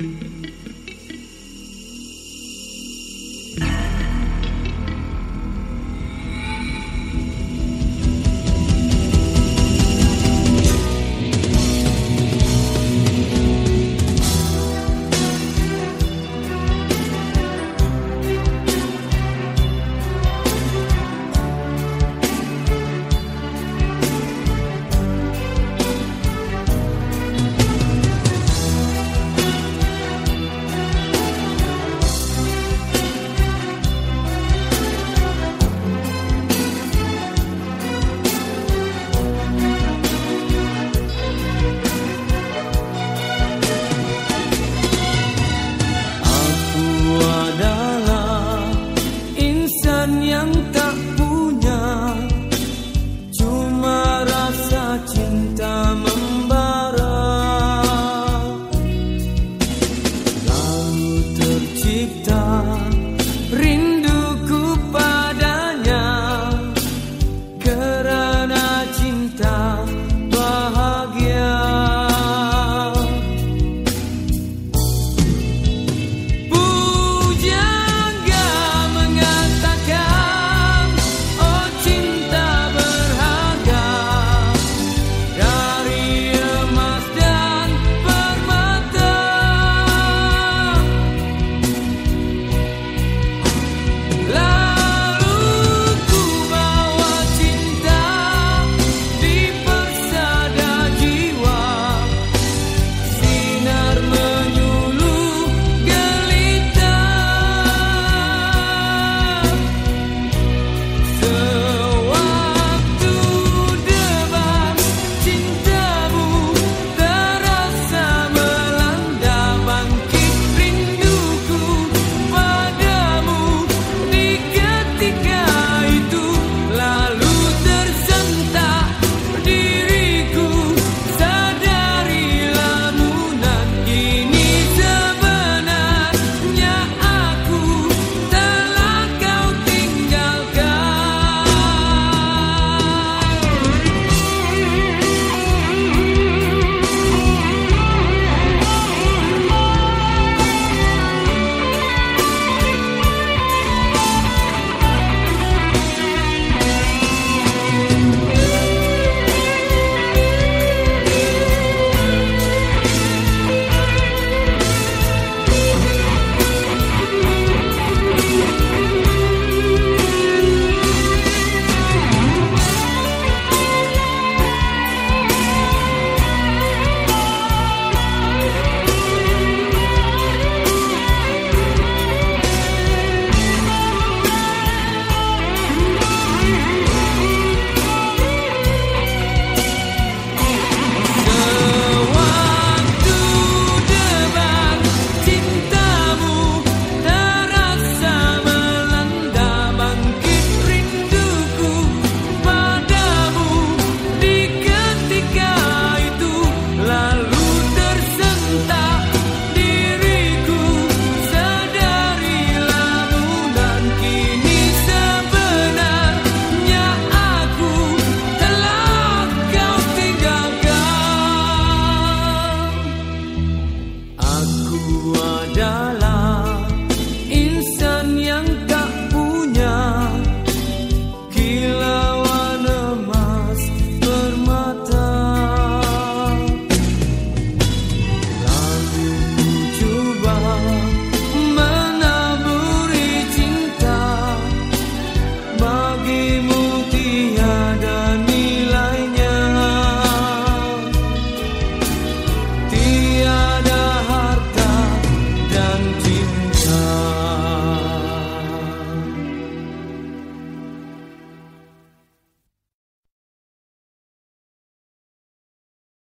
please.